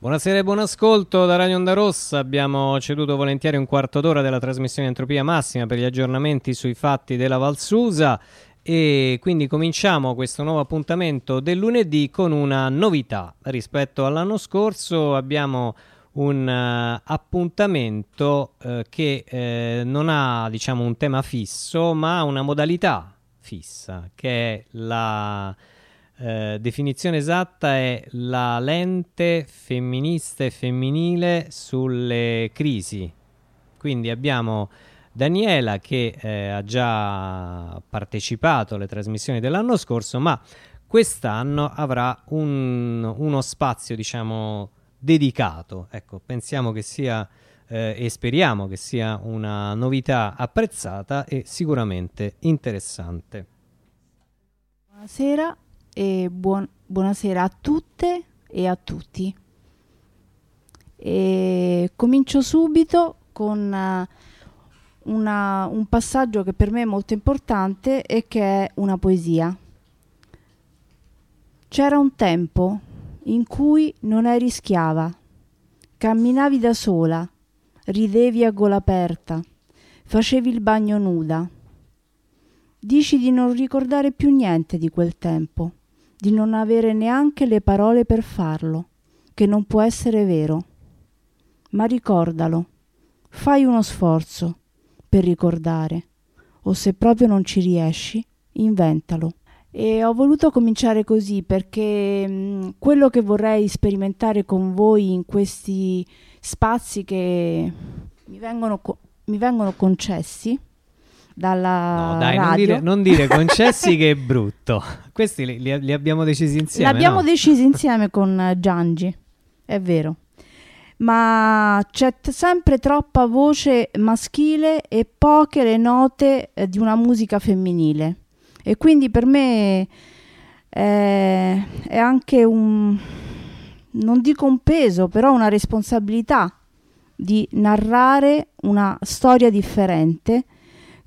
Buonasera e buon ascolto da Radio Onda Rossa. Abbiamo ceduto volentieri un quarto d'ora della trasmissione Entropia Massima per gli aggiornamenti sui fatti della Valsusa e quindi cominciamo questo nuovo appuntamento del lunedì con una novità rispetto all'anno scorso. Abbiamo un uh, appuntamento uh, che uh, non ha diciamo un tema fisso ma una modalità fissa che è la eh, definizione esatta è la lente femminista e femminile sulle crisi. Quindi abbiamo Daniela che eh, ha già partecipato alle trasmissioni dell'anno scorso, ma quest'anno avrà un, uno spazio, diciamo, dedicato. Ecco, pensiamo che sia eh, e speriamo che sia una novità apprezzata e sicuramente interessante. Buonasera, e buon, buonasera a tutte e a tutti. E comincio subito con uh, una, un passaggio che per me è molto importante e che è una poesia. C'era un tempo in cui non eri schiava, camminavi da sola, ridevi a gola aperta, facevi il bagno nuda. Dici di non ricordare più niente di quel tempo di non avere neanche le parole per farlo, che non può essere vero. Ma ricordalo, fai uno sforzo per ricordare, o se proprio non ci riesci, inventalo. E ho voluto cominciare così perché mh, mm, quello che vorrei sperimentare con voi in questi spazi che mi vengono, co- mi vengono concessi dalla no, dai, radio. Non dire, non dire concessi che è brutto. Questi li, li, li abbiamo decisi insieme. L'abbiamo no? decisi insieme con Giangi, è vero. Ma c'è t- sempre troppa voce maschile e poche le note eh, di una musica femminile. E quindi per me è, è anche un, non dico un peso, però una responsabilità di narrare una storia differente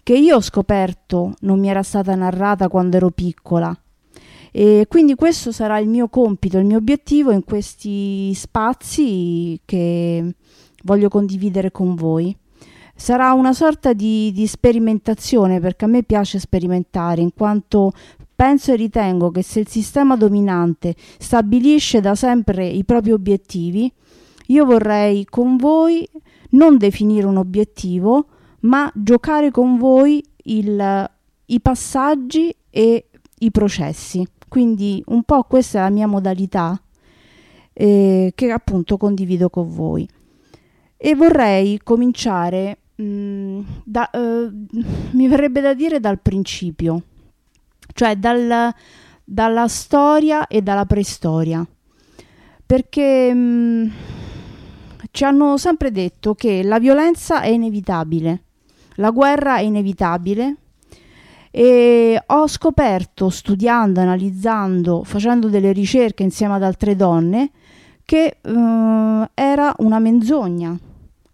che io ho scoperto non mi era stata narrata quando ero piccola. E quindi questo sarà il mio compito, il mio obiettivo in questi spazi che voglio condividere con voi. Sarà una sorta di, di sperimentazione perché a me piace sperimentare in quanto penso e ritengo che se il sistema dominante stabilisce da sempre i propri obiettivi, io vorrei con voi non definire un obiettivo, ma giocare con voi il, i passaggi e i processi. Quindi un po' questa è la mia modalità eh, che appunto condivido con voi. E vorrei cominciare, mh, mm, da, eh, mi verrebbe da dire dal principio, cioè dal, dalla storia e dalla preistoria. Perché mh, mm, ci hanno sempre detto che la violenza è inevitabile, la guerra è inevitabile e ho scoperto studiando, analizzando, facendo delle ricerche insieme ad altre donne che uh, era una menzogna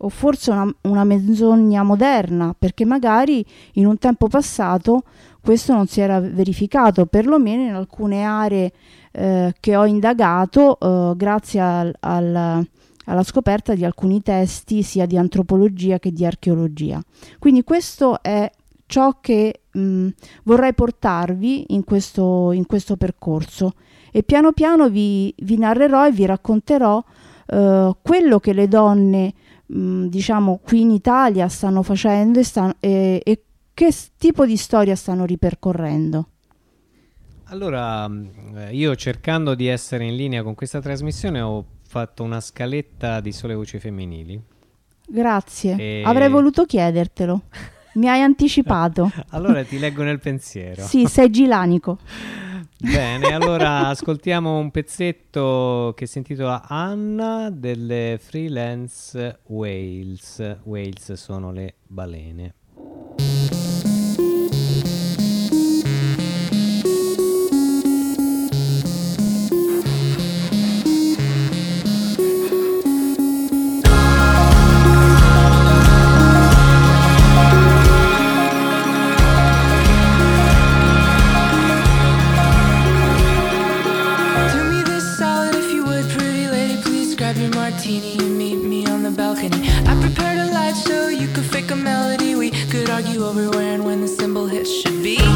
o forse una, una, menzogna moderna perché magari in un tempo passato questo non si era verificato perlomeno in alcune aree eh, che ho indagato eh, grazie al, al alla scoperta di alcuni testi sia di antropologia che di archeologia. Quindi questo è ciò che mh, vorrei portarvi in questo, in questo, percorso e piano piano vi, vi narrerò e vi racconterò uh, quello che le donne mh, diciamo qui in Italia stanno facendo e, stanno, e, e che tipo di storia stanno ripercorrendo. Allora, io cercando di essere in linea con questa trasmissione ho fatto una scaletta di sole voci femminili. Grazie, e... avrei voluto chiedertelo. Mi hai anticipato. allora ti leggo nel pensiero. sì, sei gilanico. Bene, allora ascoltiamo un pezzetto che si intitola Anna delle Freelance Whales. Whales sono le balene. I prepared a light show, you could fake a melody. We could argue over where and when the cymbal hits should be. Well,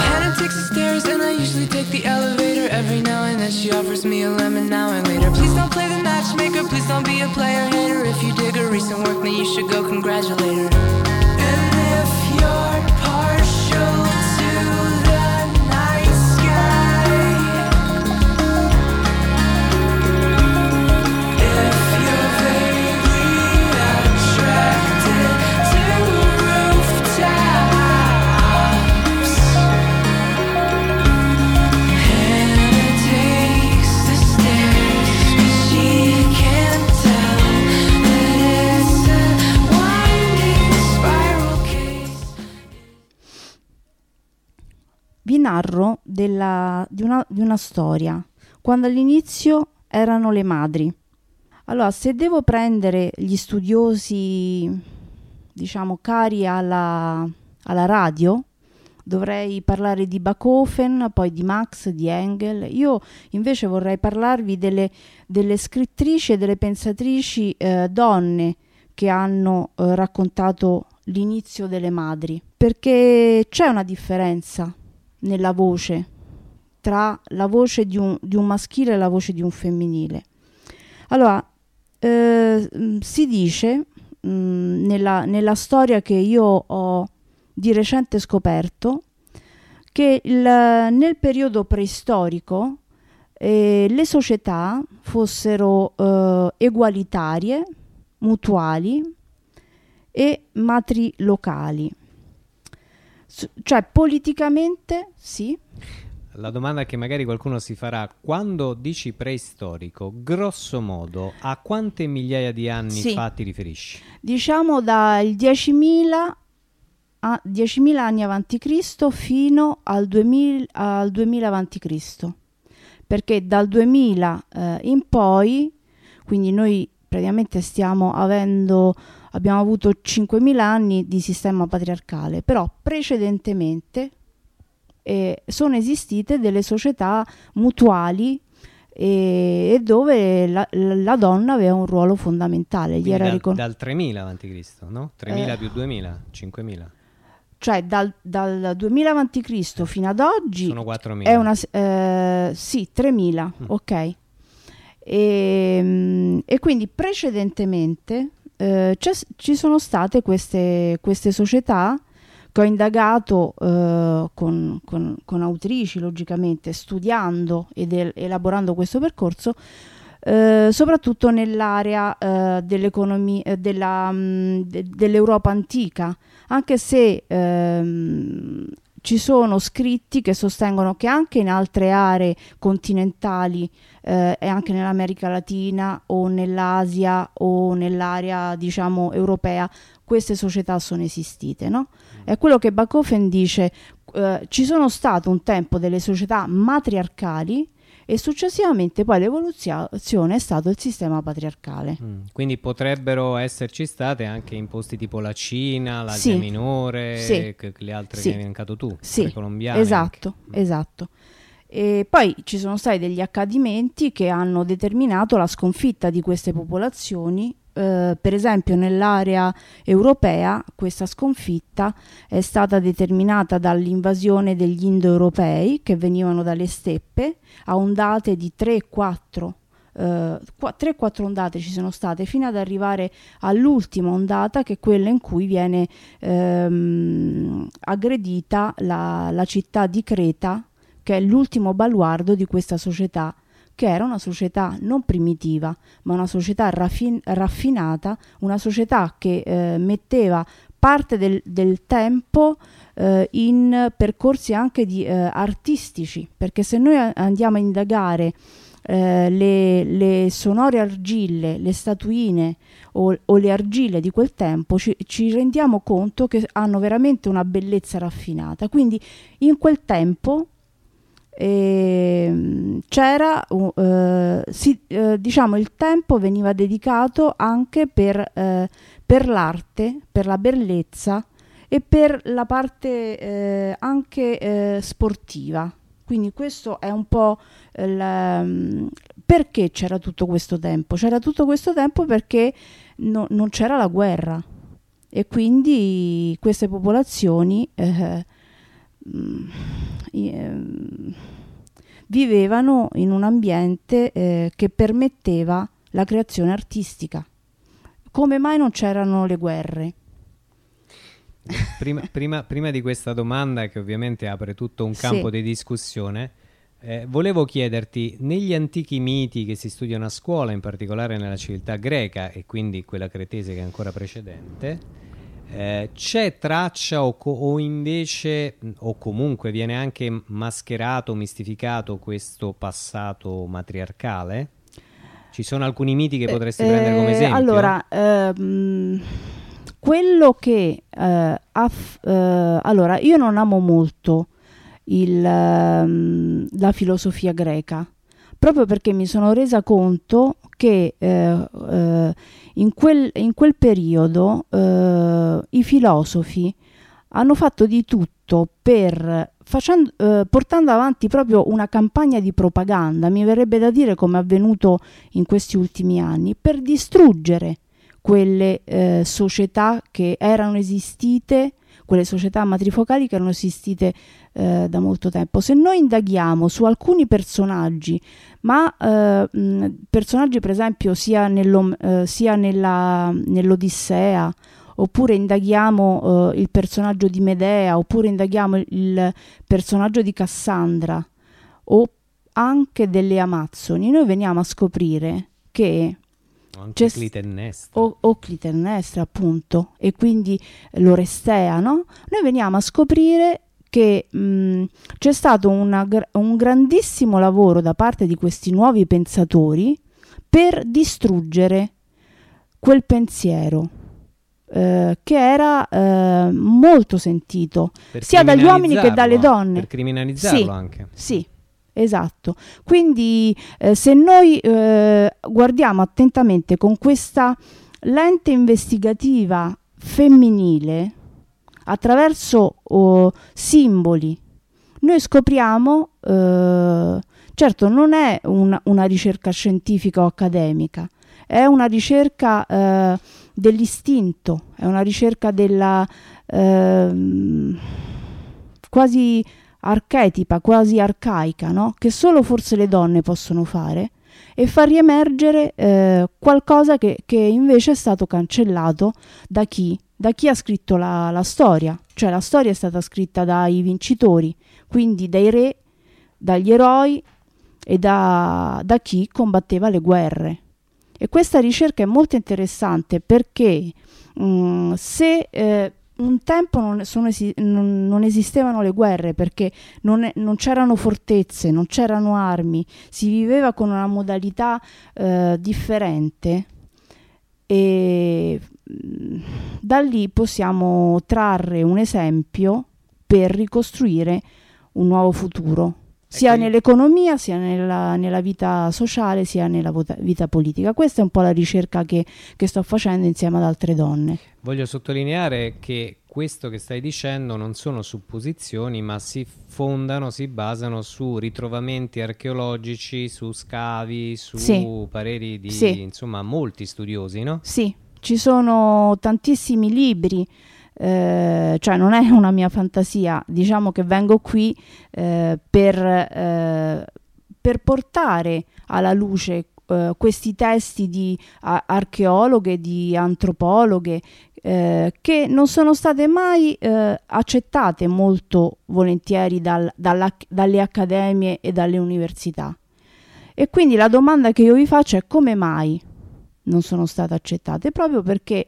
Hannah takes the stairs, and I usually take the elevator. Every now and then she offers me a lemon now and later. Please don't play the matchmaker, please don't be a player hater. If you dig her recent work, then you should go congratulate her. Vi narro della- di, una, di una storia, quando all'inizio erano le madri. Allora, se devo prendere gli studiosi, diciamo, cari alla, alla radio, dovrei parlare di Bachofen, poi di Max, di Engel. Io invece vorrei parlarvi delle, delle scrittrici e delle pensatrici eh, donne che hanno eh, raccontato l'inizio delle madri, perché c'è una differenza nella voce tra la voce di un, di un maschile e la voce di un femminile. Allora, eh, mh, si dice mh, nella, nella storia che io ho di recente scoperto che il- nel periodo preistorico eh, le società fossero eh, egualitarie, mutuali e matrilocali. Cioè politicamente sì, La domanda che magari qualcuno si farà, quando dici preistorico, grosso modo, a quante migliaia di anni Sì. fa ti riferisci? diciamo dal 10.000 a 10.000 anni avanti Cristo fino al 2000, al 2000 avanti Cristo. Perché dal 2000 eh, in poi, quindi noi praticamente stiamo avendo abbiamo avuto 5.000 anni di sistema patriarcale, però precedentemente eh, sono esistite delle società mutuali e, e dove la, la donna aveva un ruolo fondamentale. Gli era dal, ricon- dal 3000 avanti Cristo, no? 3000 Eh. più 2000, 5000. cioè dal, dal 2000 avanti Cristo fino ad oggi Sono 4000. è una eh, sì 3000 Mm. ok e, mm, e quindi precedentemente eh, ci sono state queste, queste società che ho indagato eh, con, con- con autrici logicamente studiando ed el- elaborando questo percorso eh, soprattutto nell'area eh, eh, della, mm, de- dell'Europa antica. Anche se ehm, ci sono scritti che sostengono che anche in altre aree continentali eh, e anche nell'America Latina o nell'Asia o nell'area diciamo europea queste società sono esistite, no? È quello che Bachofen dice, eh, ci sono state un tempo delle società matriarcali e successivamente poi l'evoluzione è stato il sistema patriarcale. Mm, Quindi potrebbero esserci state anche in posti tipo la Cina, l'Asia Sì. Minore, Sì. che- le altre Sì. che hai elencato tu, Sì, le colombiane. Esatto, anche. Mm. esatto. E poi ci sono stati degli accadimenti che hanno determinato la sconfitta di queste popolazioni. Eh, per esempio, nell'area europea questa sconfitta è stata determinata dall'invasione degli indoeuropei che venivano dalle steppe a ondate di 3-4 eh, qua- 3-4 ondate ci sono state fino ad arrivare all'ultima ondata che è quella in cui viene ehm, aggredita la, la città di Creta che è l'ultimo baluardo di questa società che era una società non primitiva ma una società raffin- raffinata una società che eh, metteva parte del, del tempo eh, in percorsi anche di, eh, artistici perché se noi andiamo a indagare eh, le, le sonore argille, le statuine o, o le argille di quel tempo, ci, ci rendiamo conto che hanno veramente una bellezza raffinata. Quindi in quel tempo ehm, c'era, uh, si- eh, diciamo, il tempo veniva dedicato anche per, eh, per l'arte, per la bellezza e per la parte anche sportiva. Quindi questo è un po' il, perché c'era tutto questo tempo? C'era tutto questo tempo perché no, non c'era la guerra e quindi queste popolazioni eh, eh, vivevano in un ambiente eh, che permetteva la creazione artistica. Come mai non c'erano le guerre? Prima, prima, prima di questa domanda, che ovviamente apre tutto un campo sì. di discussione, eh, volevo chiederti, negli antichi miti che si studiano a scuola, in particolare nella civiltà greca e quindi quella cretese che è ancora precedente, eh, c'è traccia o, co- o, invece, o comunque viene anche mascherato, mistificato questo passato matriarcale? Ci sono alcuni miti che eh, potresti eh, prendere come esempio? Allora, ehm, quello che eh, aff- eh, allora io non amo molto il, ehm, la filosofia greca proprio perché mi sono resa conto che eh, eh, in, quel, in, quel, periodo eh, i filosofi hanno fatto di tutto per facendo, eh, portando avanti proprio una campagna di propaganda, mi verrebbe da dire come è avvenuto in questi ultimi anni, per distruggere quelle eh, società che erano esistite, quelle società matrifocali che erano esistite eh, da molto tempo. Se noi indaghiamo su alcuni personaggi, ma eh, mh, personaggi per esempio sia, eh, sia nella, nell'Odissea, oppure indaghiamo eh, il personaggio di Medea, oppure indaghiamo il personaggio di Cassandra, o anche delle Amazzoni, noi veniamo a scoprire che anche Clitennestra. O, o Clitennestra, appunto, e quindi l'Orestea, no? Noi veniamo a scoprire che mh, c'è stato una, un grandissimo lavoro da parte di questi nuovi pensatori per distruggere quel pensiero. Eh, che era eh, molto sentito sia dagli uomini che dalle donne. Per criminalizzarlo sì, anche. Sì, esatto. Quindi eh, se noi eh, guardiamo attentamente con questa lente investigativa femminile, attraverso oh, simboli, noi scopriamo, eh, certo non è una, una, ricerca scientifica o accademica, è una ricerca eh, dell'istinto, è una ricerca della eh, quasi archetipa, quasi arcaica, no? che solo forse le donne possono fare e far riemergere eh, qualcosa che, che invece è stato cancellato da chi da chi ha scritto la, la storia, cioè la storia è stata scritta dai vincitori, quindi dai re, dagli eroi e da, da chi combatteva le guerre. E questa ricerca è molto interessante perché mh, mm, se eh, un tempo non, esi- non, non, esistevano le guerre perché non, è, non, c'erano fortezze, non c'erano armi, si viveva con una modalità eh, differente e da lì possiamo trarre un esempio per ricostruire un nuovo futuro, sia ecco. nell'economia, sia nella, nella, vita sociale, sia nella vota, vita politica. Questa è un po' la ricerca che, che sto facendo insieme ad altre donne. Voglio sottolineare che questo che stai dicendo non sono supposizioni, ma si fondano, si basano su ritrovamenti archeologici, su scavi, su sì. pareri di sì. insomma molti studiosi, no? Sì, ci sono tantissimi libri, eh, cioè non è una mia fantasia, diciamo che vengo qui eh, per, eh, per, portare alla luce eh, questi testi di archeologhe, di antropologhe, eh, che non sono state mai eh, accettate molto volentieri dal, dalle accademie e dalle università. E quindi la domanda che io vi faccio è come mai non sono state accettate proprio perché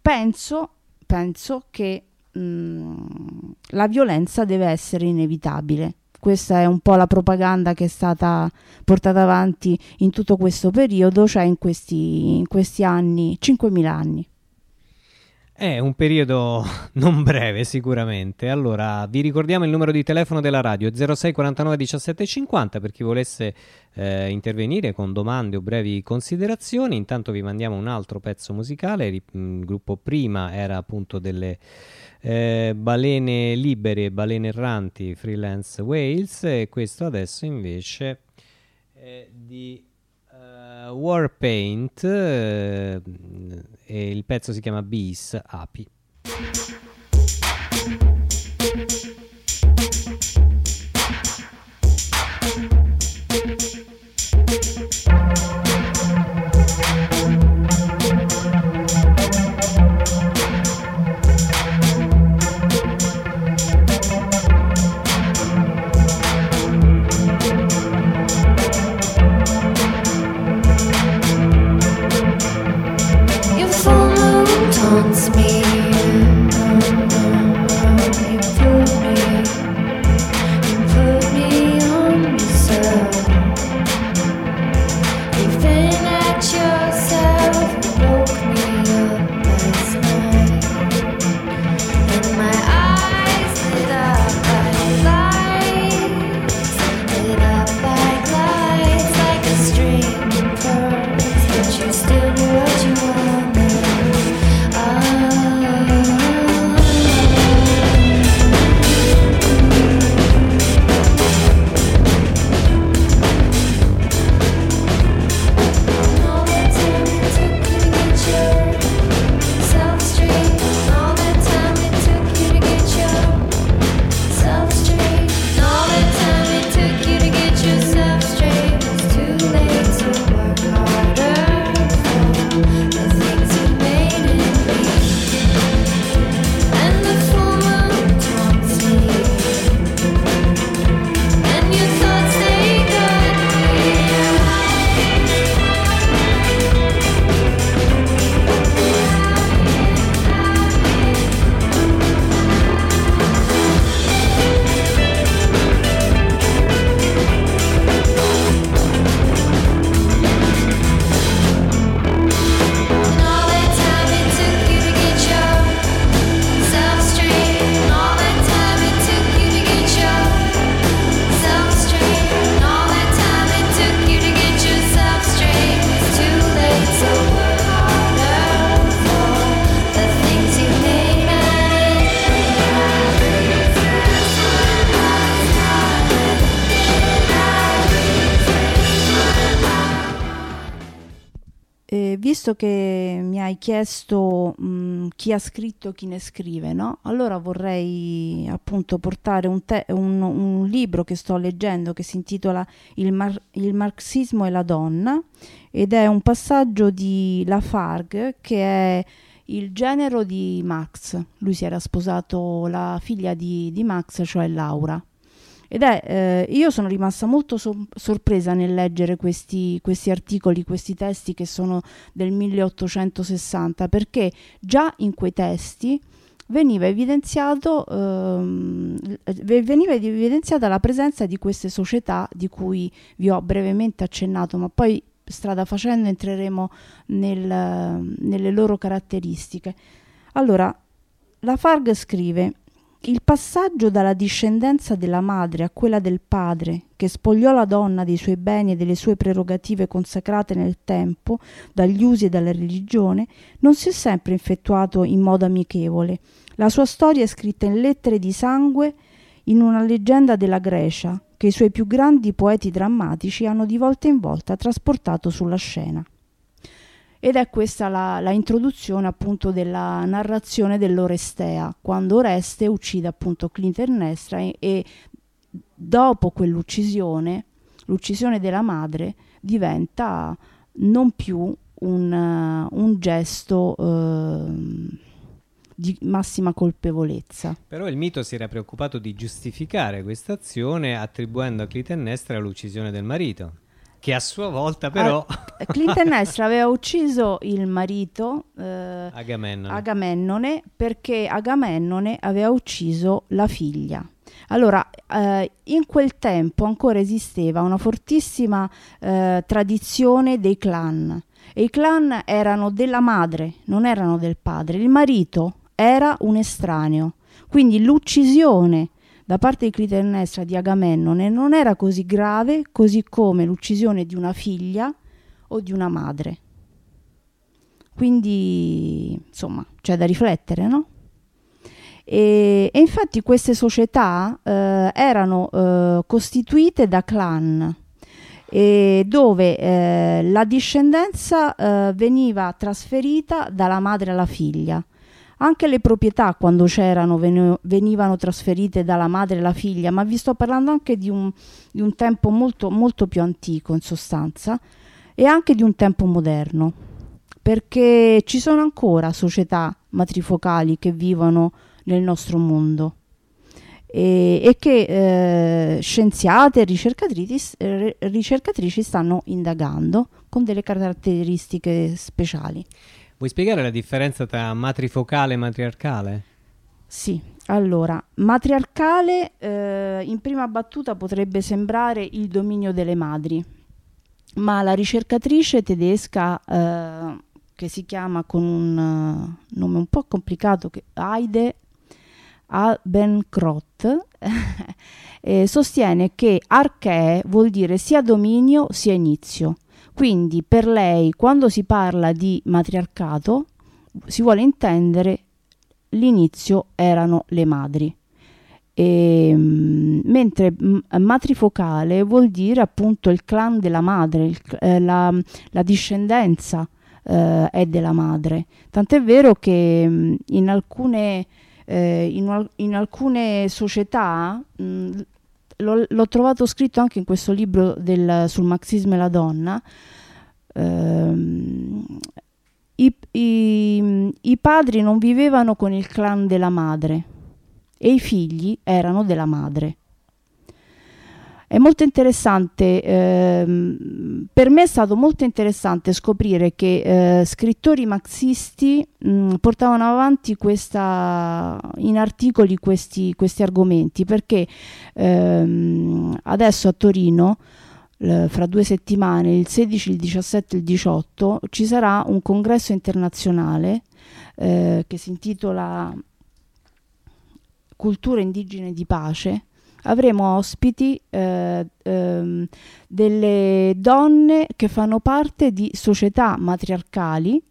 penso, penso che mh, mm, la violenza deve essere inevitabile. Questa è un po' la propaganda che è stata portata avanti in tutto questo periodo, cioè in questi, in questi anni, 5.000 anni. È un periodo non breve sicuramente. Allora, vi ricordiamo il numero di telefono della radio 06 49 17 50 per chi volesse eh, intervenire con domande o brevi considerazioni. Intanto vi mandiamo un altro pezzo musicale. Il gruppo prima era appunto delle eh, balene libere, balene erranti, freelance Wales e questo adesso invece è di uh, Warpaint uh, e il pezzo si chiama Bees Api. Visto che mi hai chiesto mh, mm, chi ha scritto, chi ne scrive, no? Allora vorrei appunto portare un, te- un, un libro che sto leggendo che si intitola il, mar- il, marxismo e la donna ed è un passaggio di Lafargue che è il genero di Max. Lui si era sposato la figlia di, di Max, cioè Laura. Ed è, eh, io sono rimasta molto so- sorpresa nel leggere questi, questi, articoli, questi testi che sono del 1860, perché già in quei testi veniva, ehm, veniva evidenziata la presenza di queste società di cui vi ho brevemente accennato, ma poi strada facendo entreremo nel, nelle loro caratteristiche. Allora, la Farg scrive il passaggio dalla discendenza della madre a quella del padre, che spogliò la donna dei suoi beni e delle sue prerogative consacrate nel tempo, dagli usi e dalla religione, non si è sempre effettuato in modo amichevole. La sua storia è scritta in lettere di sangue in una leggenda della Grecia, che i suoi più grandi poeti drammatici hanno di volta in volta trasportato sulla scena. Ed è questa la, la introduzione appunto della narrazione dell'Orestea, quando Oreste uccide appunto Clitemnestra e, e dopo quell'uccisione, l'uccisione della madre diventa non più un, uh, un gesto uh, di massima colpevolezza. Però il mito si era preoccupato di giustificare questa azione attribuendo a Clitennestra l'uccisione del marito che a sua volta però... Ah, Clitennestra aveva ucciso il marito eh, Agamennone. Agamennone perché Agamennone aveva ucciso la figlia. Allora, eh, in quel tempo ancora esisteva una fortissima eh, tradizione dei clan e i clan erano della madre, non erano del padre. Il marito era un estraneo, quindi l'uccisione da parte di Clitennestra di Agamennone non era così grave così come l'uccisione di una figlia o di una madre. Quindi, insomma, c'è da riflettere, no? E, e infatti queste società eh, erano eh, costituite da clan dove eh, la discendenza eh, veniva trasferita dalla madre alla figlia. Anche le proprietà quando c'erano venivano trasferite dalla madre alla figlia, ma vi sto parlando anche di un, di un tempo molto, molto più antico in sostanza e anche di un tempo moderno, perché ci sono ancora società matrifocali che vivono nel nostro mondo e, e che eh, scienziate e ricercatrici, eh, ricercatrici stanno indagando con delle caratteristiche speciali. Vuoi spiegare la differenza tra matrifocale e matriarcale? Sì, allora, matriarcale eh, in prima battuta potrebbe sembrare il dominio delle madri, ma la ricercatrice tedesca eh, che si chiama con un uh, nome un po' complicato, che, Heide Abenkrot, eh, sostiene che archee vuol dire sia dominio sia inizio. Quindi per lei quando si parla di matriarcato si vuole intendere l'inizio erano le madri. E, ehm, mentre matrifocale vuol dire appunto il clan della madre, il, eh, la, la, discendenza eh, è della madre. Tant'è vero che in alcune, eh, in, in alcune società mh, l'ho, trovato scritto anche in questo libro del, sul marxismo e la donna. Ehm, i, i, I padri non vivevano con il clan della madre e i figli erano della madre. È molto interessante, ehm, per me è stato molto interessante scoprire che eh, scrittori marxisti mh, portavano avanti questa, in articoli questi, questi argomenti perché ehm, adesso a Torino fra due settimane, il 16, il 17 e il 18, ci sarà un congresso internazionale eh, che si intitola Culture indigene di pace avremo ospiti eh, ehm, delle donne che fanno parte di società matriarcali,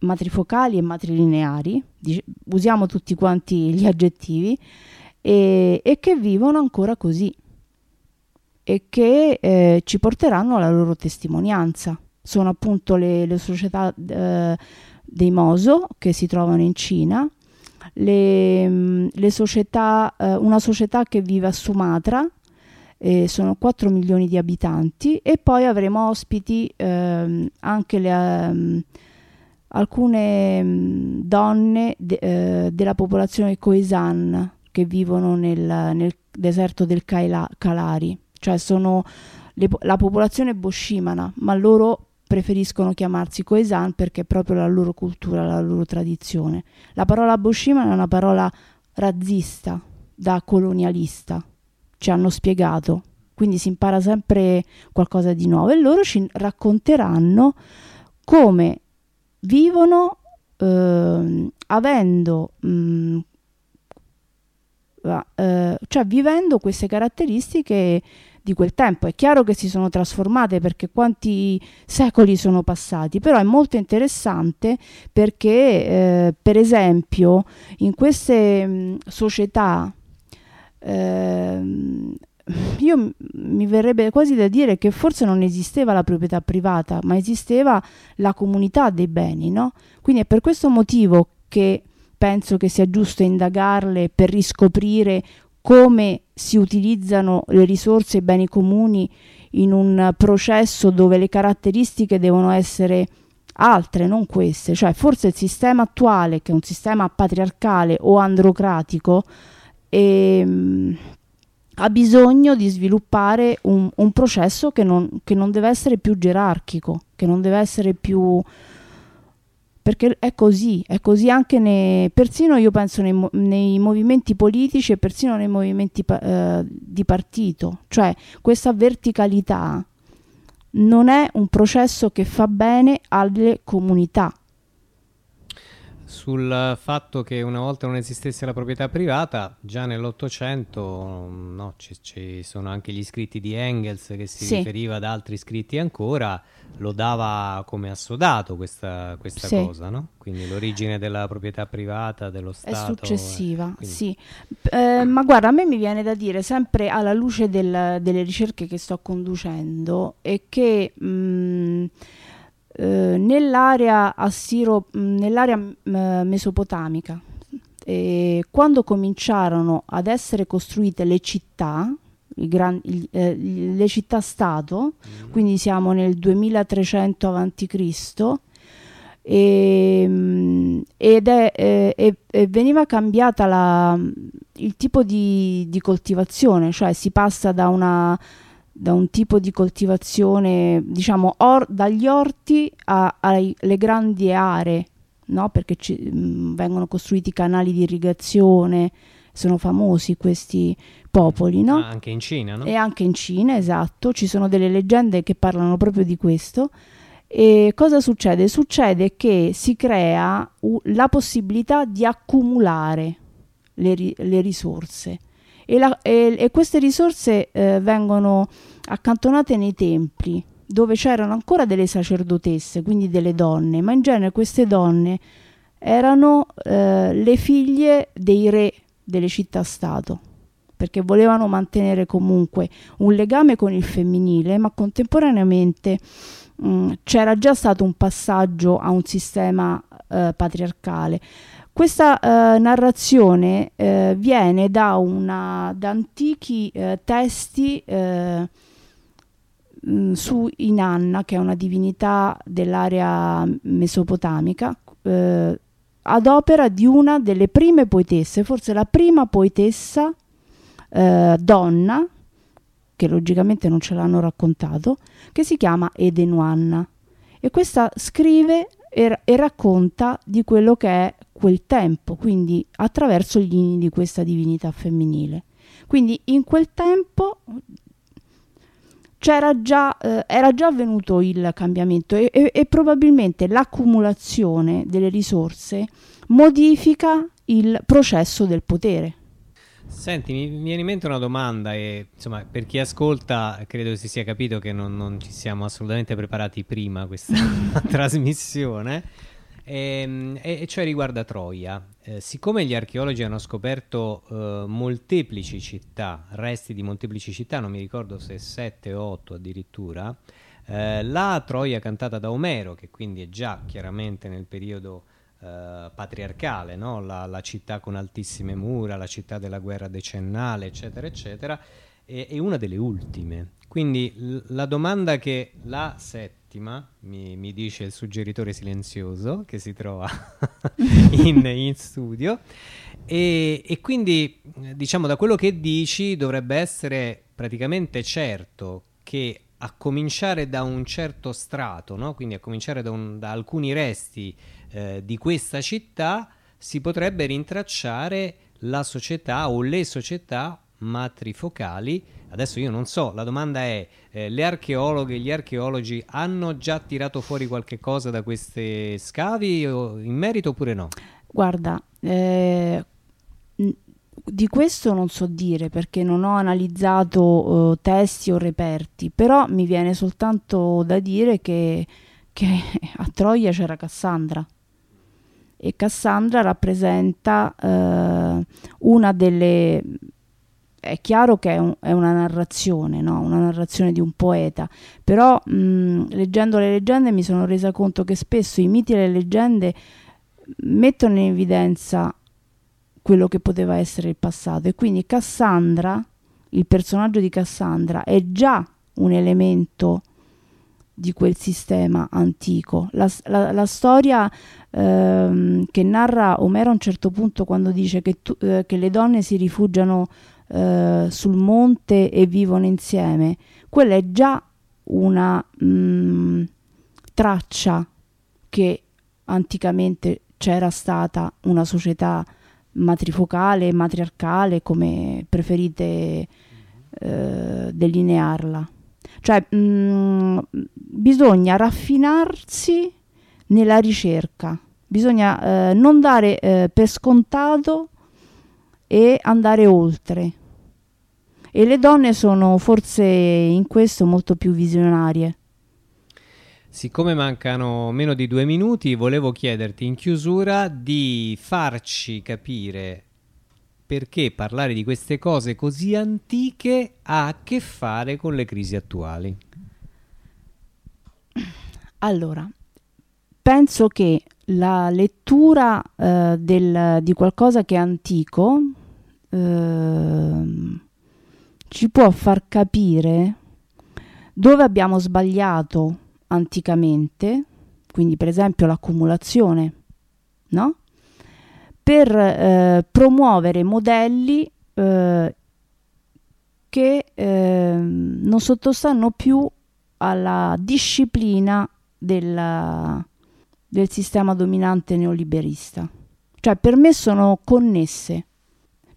matrifocali e matrilineari, dic- usiamo tutti quanti gli aggettivi, e, e che vivono ancora così e che eh, ci porteranno alla loro testimonianza. Sono appunto le, le società eh, dei Moso che si trovano in Cina, le, mm, le società, eh, una società che vive a Sumatra, eh, sono 4 milioni di abitanti e poi avremo ospiti eh, anche le, um, alcune um, donne de, eh, della popolazione Khoisan che vivono nel, nel deserto del Kaila, Kalari, cioè sono le, la popolazione boshimana, ma loro preferiscono chiamarsi Khoisan perché è proprio la loro cultura, la loro tradizione. La parola Boshiman è una parola razzista, da colonialista, ci hanno spiegato, quindi si impara sempre qualcosa di nuovo. E loro ci racconteranno come vivono eh, avendo mh, mm, eh, cioè vivendo queste caratteristiche di quel tempo. È chiaro che si sono trasformate perché quanti secoli sono passati, però è molto interessante perché, eh, per esempio, in queste mh, società eh, io mi verrebbe quasi da dire che forse non esisteva la proprietà privata, ma esisteva la comunità dei beni, no? Quindi è per questo motivo che penso che sia giusto indagarle per riscoprire come si utilizzano le risorse e i beni comuni in un processo dove le caratteristiche devono essere altre, non queste. Cioè, forse il sistema attuale, che è un sistema patriarcale o androcratico, ehm, ha bisogno di sviluppare un, un processo che non, che non, deve essere più gerarchico, che non deve essere più perché è così, è così anche nei, persino io penso nei, nei, movimenti politici e persino nei movimenti eh, di partito, cioè questa verticalità non è un processo che fa bene alle comunità, sul fatto che una volta non esistesse la proprietà privata, già nell'Ottocento no, ci, ci, sono anche gli scritti di Engels che si sì. riferiva ad altri scritti ancora, lo dava come assodato questa, questa sì. cosa, no? Quindi l'origine della proprietà privata, dello Stato. È successiva, eh, sì. Eh, ma guarda, a me mi viene da dire, sempre alla luce del, delle ricerche che sto conducendo, è che... Mh, eh, nell'area, assiro, nell'area eh, mesopotamica. E quando cominciarono ad essere costruite le città, gran, il, eh, le città-stato, mm. quindi siamo nel 2300 a.C., e, ed è, e, e veniva cambiata la, il tipo di, di coltivazione, cioè si passa da una da un tipo di coltivazione, diciamo, or, dagli orti alle grandi aree, no? perché ci, mh, mm, vengono costruiti canali di irrigazione, sono famosi questi popoli, no? Ah, anche in Cina, no? E anche in Cina, esatto, ci sono delle leggende che parlano proprio di questo. E cosa succede? Succede che si crea uh, la possibilità di accumulare le, ri- le risorse e, la, e, e queste risorse eh, vengono accantonate nei templi dove c'erano ancora delle sacerdotesse, quindi delle donne, ma in genere queste donne erano eh, le figlie dei re delle città-stato, perché volevano mantenere comunque un legame con il femminile, ma contemporaneamente mh, mm, c'era già stato un passaggio a un sistema eh, patriarcale. Questa eh, narrazione eh, viene da, una, da antichi eh, testi eh, mh, su Inanna, che è una divinità dell'area mesopotamica, eh, ad opera di una delle prime poetesse, forse la prima poetessa eh, donna, che logicamente non ce l'hanno raccontato, che si chiama Edenuanna. E questa scrive e racconta di quello che è quel tempo, quindi attraverso gli inni di questa divinità femminile. Quindi in quel tempo c'era già, eh, era già avvenuto il cambiamento e, e, e probabilmente l'accumulazione delle risorse modifica il processo del potere. Senti, mi viene in mente una domanda e insomma per chi ascolta credo si sia capito che non, non ci siamo assolutamente preparati prima questa trasmissione e, ehm, e, cioè riguarda Troia. Eh, siccome gli archeologi hanno scoperto eh, molteplici città, resti di molteplici città, non mi ricordo se 7 o 8 addirittura, eh, la Troia cantata da Omero, che quindi è già chiaramente nel periodo eh, patriarcale, no? la, la, città con altissime mura, la città della guerra decennale, eccetera, eccetera, è, è una delle ultime. Quindi la domanda che la settima, mi, mi, dice il suggeritore silenzioso che si trova in, in, studio, e, e, quindi diciamo da quello che dici dovrebbe essere praticamente certo che a cominciare da un certo strato, no? quindi a cominciare da, un, da alcuni resti eh, di questa città, si potrebbe rintracciare la società o le società matrifocali. Adesso io non so, la domanda è, eh, le archeologhe e gli archeologi hanno già tirato fuori qualche cosa da questi scavi o, in merito oppure no? Guarda, eh, di questo non so dire perché non ho analizzato uh, testi o reperti, però mi viene soltanto da dire che, che a Troia c'era Cassandra e Cassandra rappresenta uh, una delle è chiaro che è, un, è una narrazione, no? una narrazione di un poeta, però mh, leggendo le leggende mi sono resa conto che spesso i miti e le leggende mettono in evidenza quello che poteva essere il passato e quindi Cassandra, il personaggio di Cassandra è già un elemento di quel sistema antico. La, la, la storia ehm, che narra Omero a un certo punto quando dice che, tu, eh, che le donne si rifugiano eh, sul monte e vivono insieme, quella è già una mh, mm, traccia che anticamente c'era stata una società matrifocale, matriarcale, come preferite eh, delinearla. Cioè, mh, mm, bisogna raffinarsi nella ricerca, bisogna eh, non dare eh, per scontato e andare oltre. E le donne sono forse in questo molto più visionarie. Siccome mancano meno di due minuti, volevo chiederti in chiusura di farci capire perché parlare di queste cose così antiche ha a che fare con le crisi attuali. Allora, penso che la lettura eh, del, di qualcosa che è antico eh, ci può far capire dove abbiamo sbagliato anticamente, quindi per esempio l'accumulazione, no? per eh, promuovere modelli eh, che eh, non sottostanno più alla disciplina della, del sistema dominante neoliberista. Cioè per me sono connesse.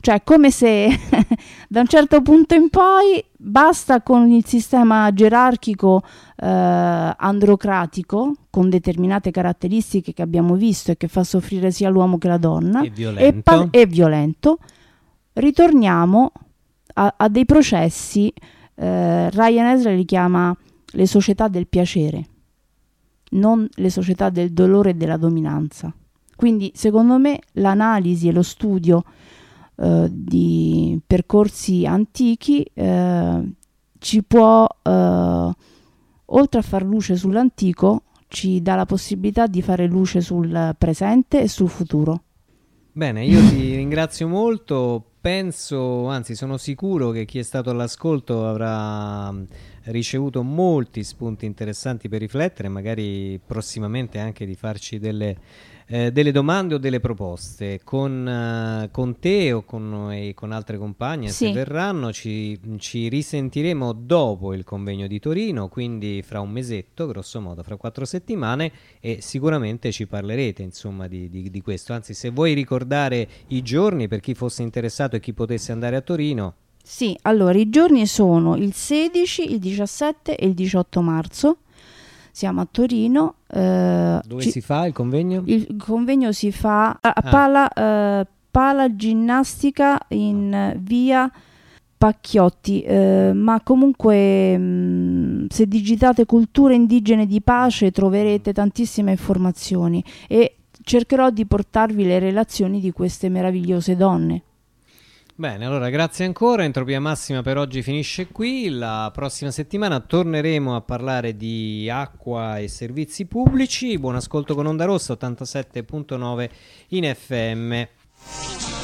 Cioè, come se da un certo punto in poi basta con il sistema gerarchico eh, androcratico, con determinate caratteristiche che abbiamo visto e che fa soffrire sia l'uomo che la donna, e violento, e pa- e violento. ritorniamo a, a, dei processi, eh, Ryan Ezra li chiama le società del piacere, non le società del dolore e della dominanza. Quindi, secondo me, l'analisi e lo studio eh, di percorsi antichi eh, ci può, eh, oltre a far luce sull'antico, ci dà la possibilità di fare luce sul presente e sul futuro. Bene, io ti ringrazio molto. Penso, anzi sono sicuro che chi è stato all'ascolto avrà ricevuto molti spunti interessanti per riflettere, magari prossimamente anche di farci delle eh, delle domande o delle proposte? Con, uh, con te o con, noi, con altre compagne? Sì. se verranno ci, ci, risentiremo dopo il convegno di Torino quindi fra un mesetto grosso modo fra quattro settimane e sicuramente ci parlerete insomma di, di, di questo. Anzi se vuoi ricordare i giorni per chi fosse interessato e chi potesse andare a Torino. Sì, allora i giorni sono il 16, il 17 e il 18 marzo siamo a Torino. Eh, Dove ci, si fa il convegno? Il convegno si fa a ah. Pala, eh, Pala Ginnastica in via Pacchiotti, eh, ma comunque mh, mm, se digitate culture indigene di pace troverete tantissime informazioni e cercherò di portarvi le relazioni di queste meravigliose donne. Bene, allora grazie ancora. Entropia Massima per oggi finisce qui. La prossima settimana torneremo a parlare di acqua e servizi pubblici. Buon ascolto con Onda Rossa 87.9 in FM.